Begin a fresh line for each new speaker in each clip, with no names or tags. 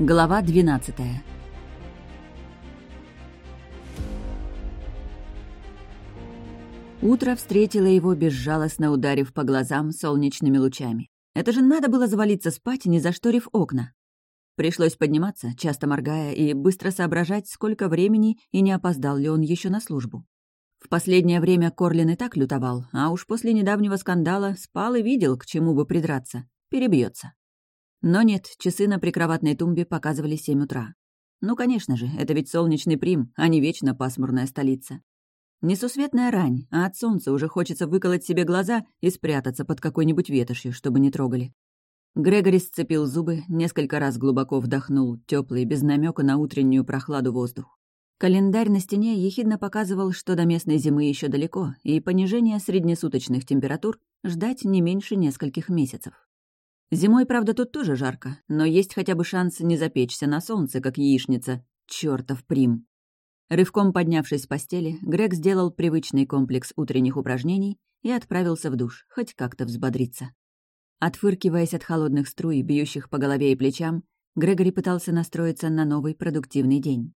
Глава 12 Утро встретило его, безжалостно ударив по глазам солнечными лучами. Это же надо было завалиться спать, не зашторив окна. Пришлось подниматься, часто моргая, и быстро соображать, сколько времени и не опоздал ли он еще на службу. В последнее время Корлин и так лютовал, а уж после недавнего скандала спал и видел, к чему бы придраться. Перебьется. Но нет, часы на прикроватной тумбе показывали семь утра. Ну, конечно же, это ведь солнечный прим, а не вечно пасмурная столица. Несусветная рань, а от солнца уже хочется выколоть себе глаза и спрятаться под какой-нибудь ветошью, чтобы не трогали. Грегори сцепил зубы, несколько раз глубоко вдохнул, теплый, без намека на утреннюю прохладу воздух. Календарь на стене ехидно показывал, что до местной зимы еще далеко, и понижение среднесуточных температур ждать не меньше нескольких месяцев. Зимой, правда, тут тоже жарко, но есть хотя бы шанс не запечься на солнце, как яичница. Чёртов прим. Рывком поднявшись с постели, Грег сделал привычный комплекс утренних упражнений и отправился в душ, хоть как-то взбодриться. Отфыркиваясь от холодных струй, бьющих по голове и плечам, Грегори пытался настроиться на новый продуктивный день.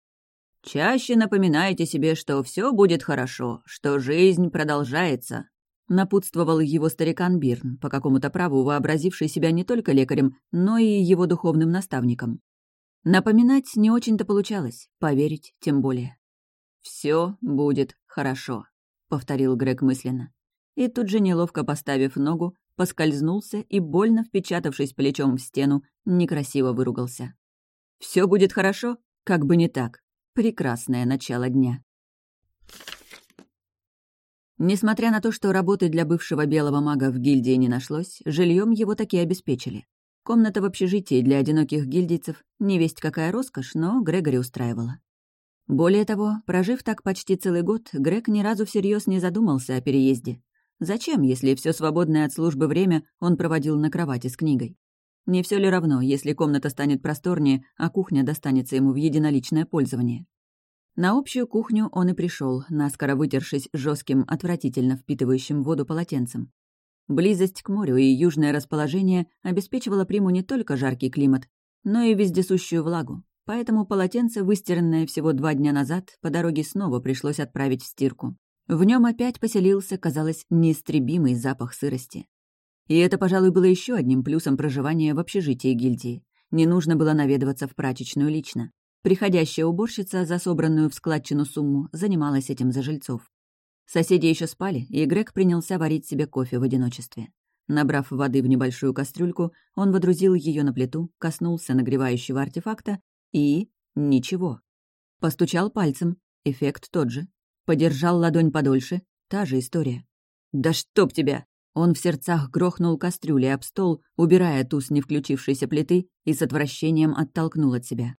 «Чаще напоминайте себе, что все будет хорошо, что жизнь продолжается», напутствовал его старикан Бирн, по какому-то праву вообразивший себя не только лекарем, но и его духовным наставником. Напоминать не очень-то получалось, поверить тем более. Все будет хорошо», — повторил Грег мысленно. И тут же, неловко поставив ногу, поскользнулся и, больно впечатавшись плечом в стену, некрасиво выругался. Все будет хорошо? Как бы не так. Прекрасное начало дня. Несмотря на то, что работы для бывшего белого мага в гильдии не нашлось, жильем его таки обеспечили. Комната в общежитии для одиноких гильдийцев — не весть какая роскошь, но Грегори устраивала. Более того, прожив так почти целый год, Грег ни разу всерьез не задумался о переезде. Зачем, если все свободное от службы время он проводил на кровати с книгой? Не все ли равно, если комната станет просторнее, а кухня достанется ему в единоличное пользование? На общую кухню он и пришел, наскоро вытершись жестким, отвратительно впитывающим воду полотенцем. Близость к морю и южное расположение обеспечивало приму не только жаркий климат, но и вездесущую влагу, Поэтому полотенце, выстиранное всего два дня назад, по дороге снова пришлось отправить в стирку. В нем опять поселился, казалось, неистребимый запах сырости. И это, пожалуй, было еще одним плюсом проживания в общежитии гильдии. Не нужно было наведываться в прачечную лично. Приходящая уборщица за собранную в складчину сумму занималась этим за жильцов. Соседи еще спали, и Грег принялся варить себе кофе в одиночестве. Набрав воды в небольшую кастрюльку, он водрузил ее на плиту, коснулся нагревающего артефакта и... ничего. Постучал пальцем. Эффект тот же. Подержал ладонь подольше. Та же история. «Да чтоб тебя!» Он в сердцах грохнул кастрюли об стол, убирая ту с не включившейся плиты и с отвращением оттолкнул от себя.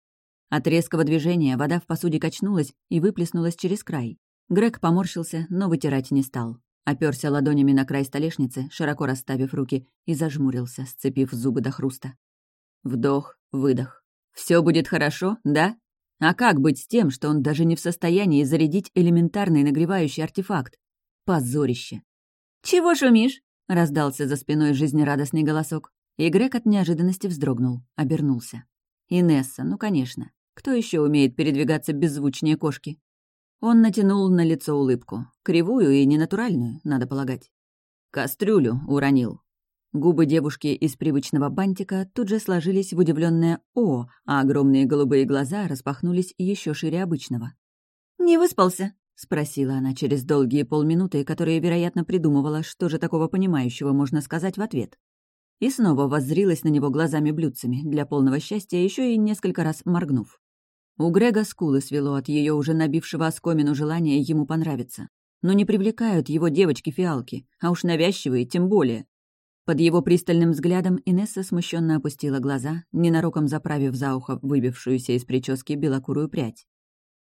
От резкого движения вода в посуде качнулась и выплеснулась через край. Грег поморщился, но вытирать не стал. Оперся ладонями на край столешницы, широко расставив руки, и зажмурился, сцепив зубы до хруста. Вдох, выдох. Все будет хорошо, да? А как быть с тем, что он даже не в состоянии зарядить элементарный нагревающий артефакт? Позорище. «Чего шумишь?» — раздался за спиной жизнерадостный голосок. И Грег от неожиданности вздрогнул, обернулся. Инесса, ну, конечно. Кто еще умеет передвигаться беззвучнее кошки? Он натянул на лицо улыбку. Кривую и ненатуральную, надо полагать. «Кастрюлю уронил», Губы девушки из привычного бантика тут же сложились в удивленное «О», а огромные голубые глаза распахнулись еще шире обычного. «Не выспался?» — спросила она через долгие полминуты, которые, вероятно, придумывала, что же такого понимающего можно сказать в ответ. И снова воззрилась на него глазами-блюдцами, для полного счастья еще и несколько раз моргнув. У Грега скулы свело от ее уже набившего оскомину желания ему понравиться. Но не привлекают его девочки-фиалки, а уж навязчивые тем более. Под его пристальным взглядом Инесса смущенно опустила глаза, ненароком заправив за ухо выбившуюся из прически белокурую прядь.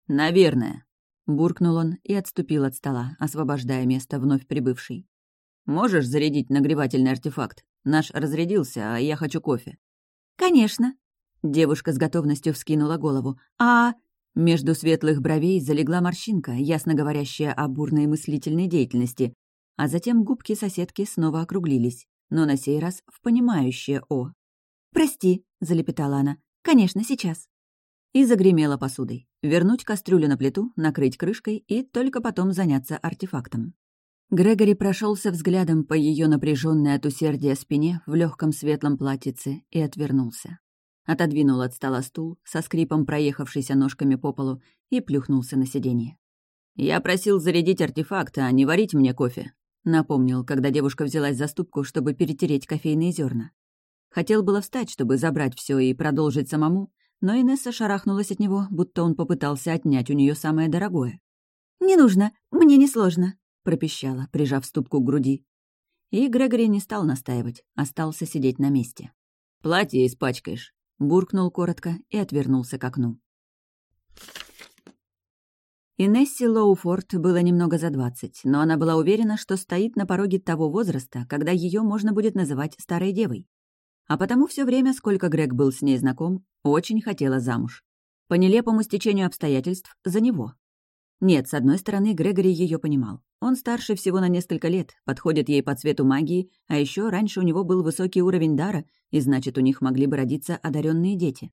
«Наверное», — буркнул он и отступил от стола, освобождая место вновь прибывшей. «Можешь зарядить нагревательный артефакт? Наш разрядился, а я хочу кофе».
«Конечно».
Девушка с готовностью вскинула голову. «А...» Между светлых бровей залегла морщинка, ясно говорящая о бурной мыслительной деятельности, а затем губки соседки снова округлились но на сей раз в понимающее «о».
«Прости», — залепетала она,
«Конечно, сейчас». И загремела посудой. Вернуть кастрюлю на плиту, накрыть крышкой и только потом заняться артефактом. Грегори прошелся взглядом по ее напряженной от усердия спине в легком светлом платьице и отвернулся. Отодвинул от стола стул, со скрипом проехавшийся ножками по полу, и плюхнулся на сиденье. «Я просил зарядить артефакт, а не варить мне кофе», — напомнил, когда девушка взялась за ступку, чтобы перетереть кофейные зерна. Хотел было встать, чтобы забрать все и продолжить самому, но Инесса шарахнулась от него, будто он попытался отнять у нее самое дорогое. «Не нужно, мне несложно», — пропищала, прижав ступку к груди. И Грегори не стал настаивать, остался сидеть на месте. «Платье испачкаешь», — буркнул коротко и отвернулся к окну. Инессе Лоуфорд было немного за двадцать, но она была уверена, что стоит на пороге того возраста, когда ее можно будет называть старой девой. А потому все время, сколько Грег был с ней знаком, очень хотела замуж. По нелепому стечению обстоятельств за него. Нет, с одной стороны, Грегори ее понимал. Он старше всего на несколько лет, подходит ей по цвету магии, а еще раньше у него был высокий уровень дара, и значит, у них могли бы родиться одаренные дети.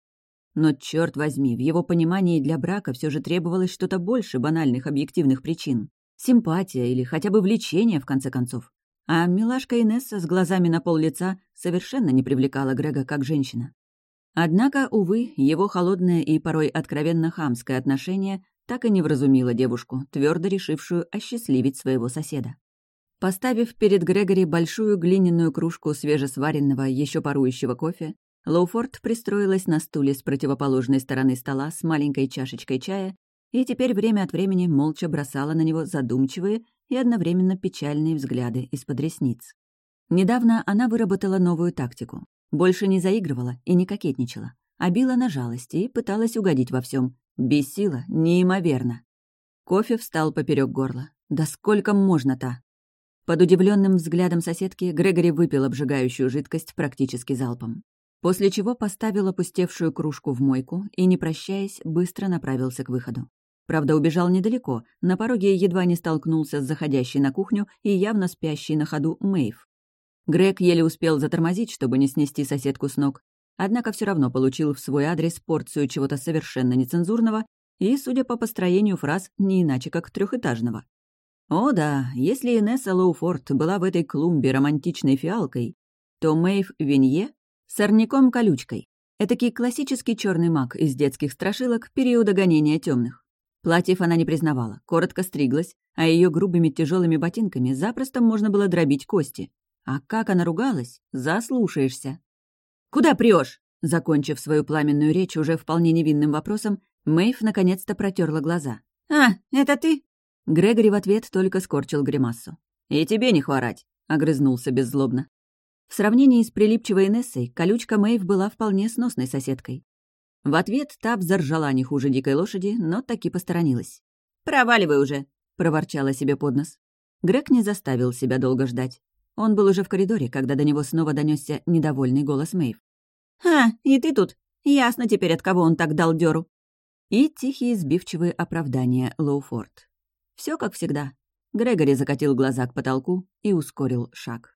Но, черт возьми, в его понимании для брака все же требовалось что-то больше банальных объективных причин. Симпатия или хотя бы влечение, в конце концов. А милашка Инесса с глазами на пол лица совершенно не привлекала Грега как женщина. Однако, увы, его холодное и порой откровенно хамское отношение так и не вразумило девушку, твердо решившую осчастливить своего соседа. Поставив перед Грегори большую глиняную кружку свежесваренного, еще парующего кофе, Лоуфорд пристроилась на стуле с противоположной стороны стола с маленькой чашечкой чая и теперь время от времени молча бросала на него задумчивые и одновременно печальные взгляды из-под ресниц. Недавно она выработала новую тактику. Больше не заигрывала и не кокетничала, а била на жалость и пыталась угодить во всем. Бесила неимоверно. Кофе встал поперек горла. Да сколько можно-то? Под удивленным взглядом соседки Грегори выпил обжигающую жидкость практически залпом после чего поставил опустевшую кружку в мойку и, не прощаясь, быстро направился к выходу. Правда, убежал недалеко, на пороге едва не столкнулся с заходящей на кухню и явно спящей на ходу Мэйв. Грег еле успел затормозить, чтобы не снести соседку с ног, однако все равно получил в свой адрес порцию чего-то совершенно нецензурного и, судя по построению фраз, не иначе как трехэтажного. О да, если Инесса Лоуфорд была в этой клумбе романтичной фиалкой, то Мэйв Винье Сорняком-колючкой. Этакий классический черный маг из детских страшилок периода гонения темных. Платьев она не признавала, коротко стриглась, а ее грубыми тяжелыми ботинками запросто можно было дробить кости. А как она ругалась, заслушаешься. «Куда прешь? Закончив свою пламенную речь уже вполне невинным вопросом, Мэйв наконец-то протерла глаза. «А, это ты?» Грегори в ответ только скорчил гримасу. «И тебе не хворать», — огрызнулся беззлобно. В сравнении с прилипчивой Нессой, колючка Мэйв была вполне сносной соседкой. В ответ та взоржала не хуже дикой лошади, но таки посторонилась. «Проваливай уже!» — проворчала себе под нос. Грег не заставил себя долго ждать. Он был уже в коридоре, когда до него снова донесся недовольный голос Мэйв. «А, и ты тут? Ясно теперь, от кого он так дал дёру». И тихие сбивчивые оправдания Лоуфорд. Все как всегда. Грегори закатил глаза к потолку и ускорил шаг.